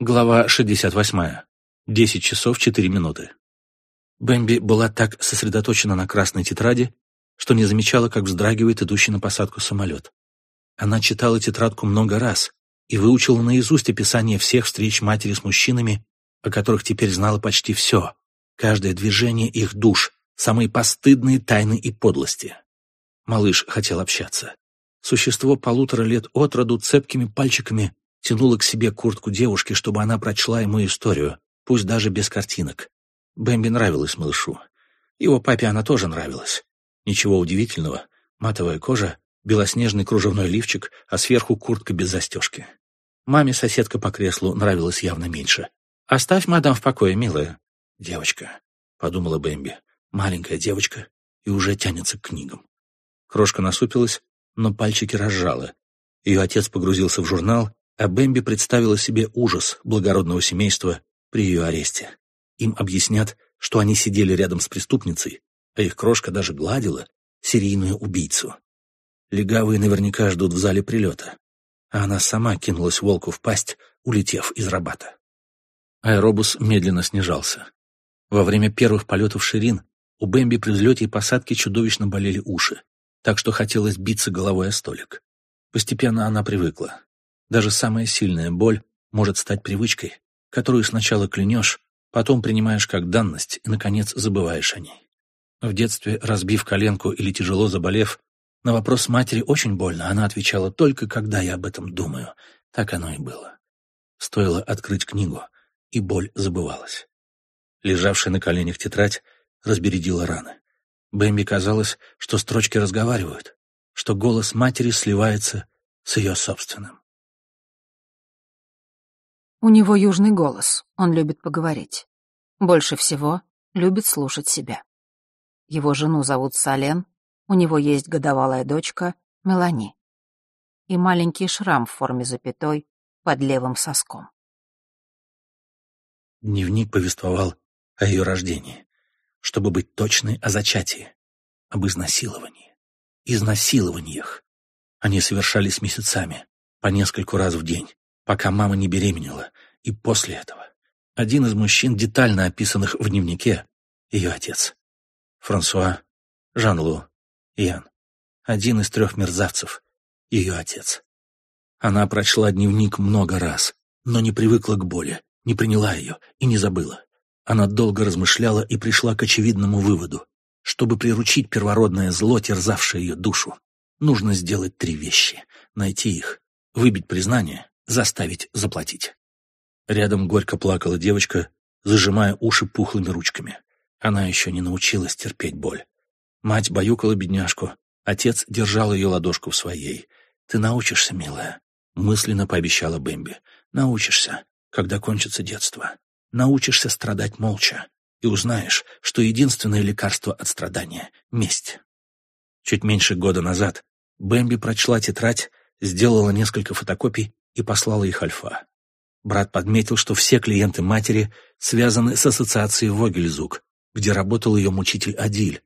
Глава 68. 10 часов 4 минуты. Бэмби была так сосредоточена на красной тетради, что не замечала, как вздрагивает идущий на посадку самолет. Она читала тетрадку много раз и выучила наизусть описание всех встреч матери с мужчинами, о которых теперь знала почти все, каждое движение их душ, самые постыдные тайны и подлости. Малыш хотел общаться. Существо полутора лет от роду цепкими пальчиками тянула к себе куртку девушки, чтобы она прочла ему историю, пусть даже без картинок. Бэмби нравилась малышу. Его папе она тоже нравилась. Ничего удивительного. Матовая кожа, белоснежный кружевной лифчик, а сверху куртка без застежки. Маме соседка по креслу нравилась явно меньше. «Оставь мадам в покое, милая». «Девочка», — подумала Бэмби, — «маленькая девочка и уже тянется к книгам». Крошка насупилась, но пальчики разжала. Ее отец погрузился в журнал а Бэмби представила себе ужас благородного семейства при ее аресте. Им объяснят, что они сидели рядом с преступницей, а их крошка даже гладила серийную убийцу. Легавые наверняка ждут в зале прилета, а она сама кинулась волку в пасть, улетев из рабата. Аэробус медленно снижался. Во время первых полетов Ширин у Бэмби при взлете и посадке чудовищно болели уши, так что хотелось биться головой о столик. Постепенно она привыкла. Даже самая сильная боль может стать привычкой, которую сначала клянешь, потом принимаешь как данность и, наконец, забываешь о ней. В детстве, разбив коленку или тяжело заболев, на вопрос матери очень больно, она отвечала только когда я об этом думаю. Так оно и было. Стоило открыть книгу, и боль забывалась. Лежавшая на коленях тетрадь разбередила раны. Бэмби казалось, что строчки разговаривают, что голос матери сливается с ее собственным. У него южный голос, он любит поговорить. Больше всего любит слушать себя. Его жену зовут Сален, у него есть годовалая дочка Мелани и маленький шрам в форме запятой под левым соском. Дневник повествовал о ее рождении, чтобы быть точной о зачатии, об изнасиловании, изнасилованиях. Они совершались месяцами, по нескольку раз в день пока мама не беременела, и после этого. Один из мужчин, детально описанных в дневнике, ее отец. Франсуа, Жан-Лу, Ян. Один из трех мерзавцев, ее отец. Она прочла дневник много раз, но не привыкла к боли, не приняла ее и не забыла. Она долго размышляла и пришла к очевидному выводу. Чтобы приручить первородное зло, терзавшее ее душу, нужно сделать три вещи. Найти их, выбить признание заставить заплатить. Рядом горько плакала девочка, зажимая уши пухлыми ручками. Она еще не научилась терпеть боль. Мать баюкала бедняжку, отец держал ее ладошку в своей. «Ты научишься, милая», — мысленно пообещала Бэмби. «Научишься, когда кончится детство. Научишься страдать молча и узнаешь, что единственное лекарство от страдания — месть». Чуть меньше года назад Бэмби прочла тетрадь, сделала несколько фотокопий и послала их Альфа. Брат подметил, что все клиенты матери связаны с ассоциацией Вогельзук, где работал ее мучитель Адиль.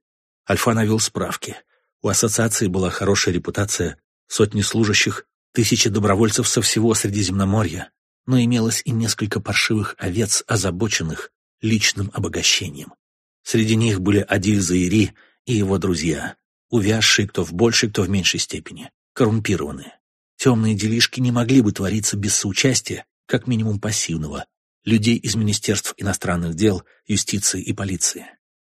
Альфа навел справки. У ассоциации была хорошая репутация, сотни служащих, тысячи добровольцев со всего Средиземноморья, но имелось и несколько паршивых овец, озабоченных личным обогащением. Среди них были Адиль Заири и его друзья, увязшие кто в большей, кто в меньшей степени, коррумпированные. Темные делишки не могли бы твориться без соучастия, как минимум пассивного, людей из Министерств иностранных дел, юстиции и полиции.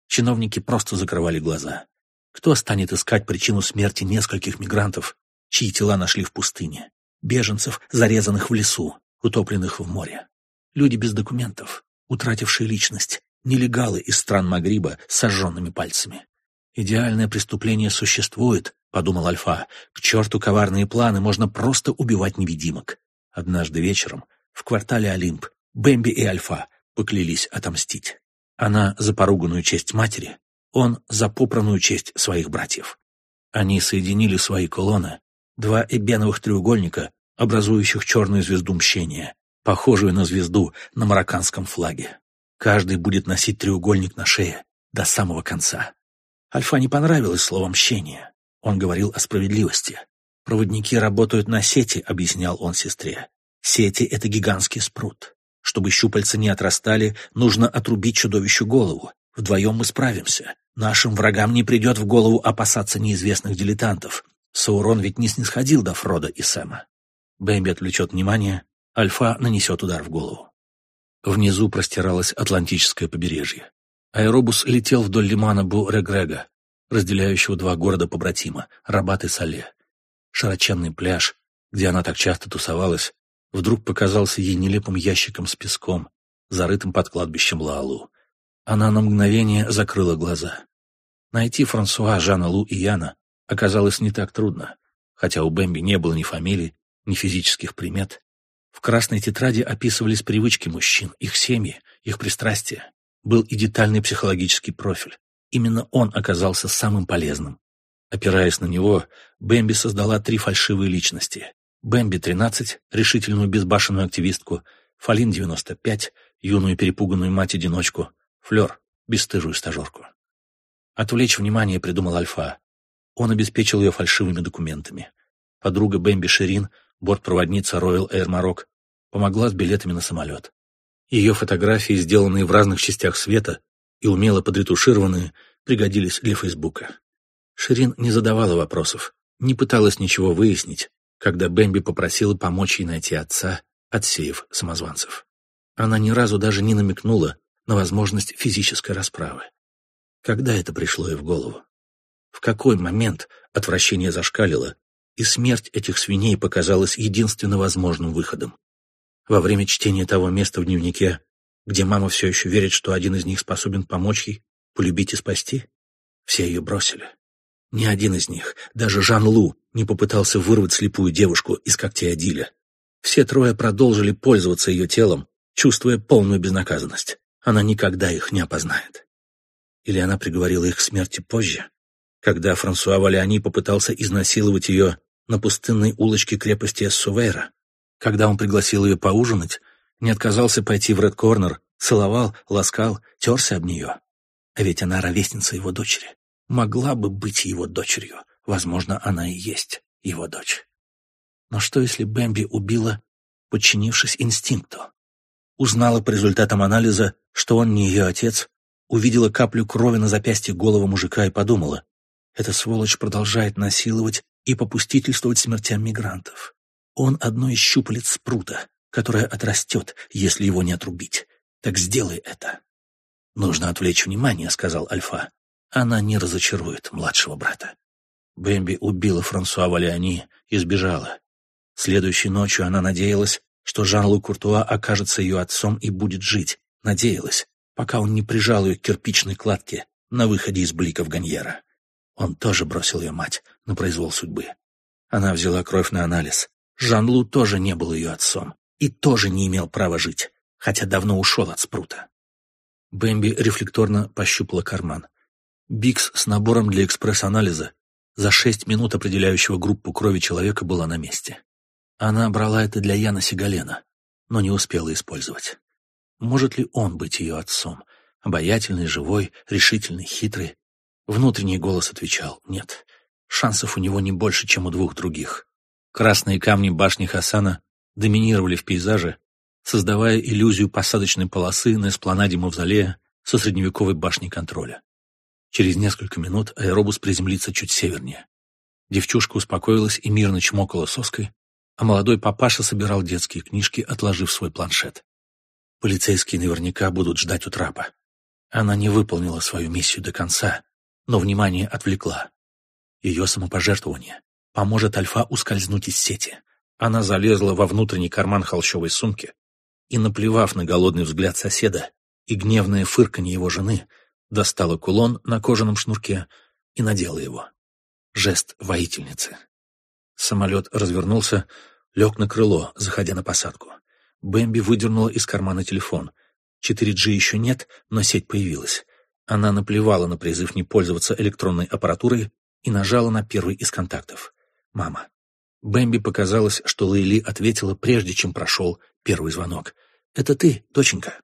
Чиновники просто закрывали глаза. Кто станет искать причину смерти нескольких мигрантов, чьи тела нашли в пустыне? Беженцев, зарезанных в лесу, утопленных в море. Люди без документов, утратившие личность, нелегалы из стран Магриба с сожженными пальцами. Идеальное преступление существует, — подумал Альфа. «К черту коварные планы, можно просто убивать невидимок». Однажды вечером в квартале Олимп Бэмби и Альфа поклялись отомстить. Она за поруганную честь матери, он за попранную честь своих братьев. Они соединили свои колонны, два эбеновых треугольника, образующих черную звезду мщения, похожую на звезду на марокканском флаге. Каждый будет носить треугольник на шее до самого конца. Альфа не понравилось слово «мщение». Он говорил о справедливости. «Проводники работают на сети», — объяснял он сестре. «Сети — это гигантский спрут. Чтобы щупальца не отрастали, нужно отрубить чудовищу голову. Вдвоем мы справимся. Нашим врагам не придет в голову опасаться неизвестных дилетантов. Саурон ведь не снисходил до Фрода и Сэма. Бэмби отвлечет внимание, Альфа нанесет удар в голову. Внизу простиралось Атлантическое побережье. Аэробус летел вдоль лимана Бу-Регрега, разделяющего два города-побратима — Рабат и Сале. Широченный пляж, где она так часто тусовалась, вдруг показался ей нелепым ящиком с песком, зарытым под кладбищем Лаалу. Она на мгновение закрыла глаза. Найти Франсуа, Жана Лу и Яна оказалось не так трудно, хотя у Бэмби не было ни фамилий, ни физических примет. В красной тетради описывались привычки мужчин, их семьи, их пристрастия. Был и детальный психологический профиль. Именно он оказался самым полезным. Опираясь на него, Бэмби создала три фальшивые личности. Бэмби-13, решительную безбашенную активистку, Фалин-95, юную перепуганную мать-одиночку, Флёр, бесстыжую стажерку. Отвлечь внимание придумал Альфа. Он обеспечил ее фальшивыми документами. Подруга Бэмби Ширин, бортпроводница Royal Air Maroc, помогла с билетами на самолет. Ее фотографии, сделанные в разных частях света и умело подретушированные, пригодились для Фейсбука. Ширин не задавала вопросов, не пыталась ничего выяснить, когда Бэмби попросила помочь ей найти отца, отсеяв самозванцев. Она ни разу даже не намекнула на возможность физической расправы. Когда это пришло ей в голову? В какой момент отвращение зашкалило, и смерть этих свиней показалась единственно возможным выходом? Во время чтения того места в дневнике, где мама все еще верит, что один из них способен помочь ей, полюбить и спасти, все ее бросили. Ни один из них, даже Жан Лу, не попытался вырвать слепую девушку из когтей Адиля. Все трое продолжили пользоваться ее телом, чувствуя полную безнаказанность. Она никогда их не опознает. Или она приговорила их к смерти позже, когда Франсуа Валиани попытался изнасиловать ее на пустынной улочке крепости Эссувейра. Когда он пригласил ее поужинать, не отказался пойти в Ред Корнер, целовал, ласкал, терся об нее. А ведь она ровесница его дочери. Могла бы быть его дочерью. Возможно, она и есть его дочь. Но что, если Бэмби убила, подчинившись инстинкту? Узнала по результатам анализа, что он не ее отец, увидела каплю крови на запястье голого мужика и подумала, эта сволочь продолжает насиловать и попустительствовать смертям мигрантов. Он одно из щупалец спрута, которое отрастет, если его не отрубить. Так сделай это. «Нужно отвлечь внимание», — сказал Альфа. «Она не разочарует младшего брата». Бэмби убила Франсуа Валиани и сбежала. Следующей ночью она надеялась, что Жан-Лу Куртуа окажется ее отцом и будет жить. Надеялась, пока он не прижал ее к кирпичной кладке на выходе из бликов Ганьера. Он тоже бросил ее мать на произвол судьбы. Она взяла кровь на анализ, Жан-Лу тоже не был ее отцом и тоже не имел права жить, хотя давно ушел от спрута. Бэмби рефлекторно пощупала карман. Бикс с набором для экспресс-анализа за шесть минут определяющего группу крови человека была на месте. Она брала это для Яна Сигалена, но не успела использовать. Может ли он быть ее отцом? Обаятельный, живой, решительный, хитрый? Внутренний голос отвечал «нет». Шансов у него не больше, чем у двух других. Красные камни башни Хасана доминировали в пейзаже, создавая иллюзию посадочной полосы на эспланаде Мавзолея со средневековой башней контроля. Через несколько минут аэробус приземлится чуть севернее. Девчушка успокоилась и мирно чмокала соской, а молодой папаша собирал детские книжки, отложив свой планшет. Полицейские наверняка будут ждать у трапа. Она не выполнила свою миссию до конца, но внимание отвлекла. Ее самопожертвование поможет Альфа ускользнуть из сети. Она залезла во внутренний карман холщовой сумки и, наплевав на голодный взгляд соседа и гневное фырканье его жены, достала кулон на кожаном шнурке и надела его. Жест воительницы. Самолет развернулся, лег на крыло, заходя на посадку. Бэмби выдернула из кармана телефон. 4G еще нет, но сеть появилась. Она наплевала на призыв не пользоваться электронной аппаратурой и нажала на первый из контактов мама. Бэмби показалось, что Лейли ответила, прежде чем прошел первый звонок. «Это ты, доченька?»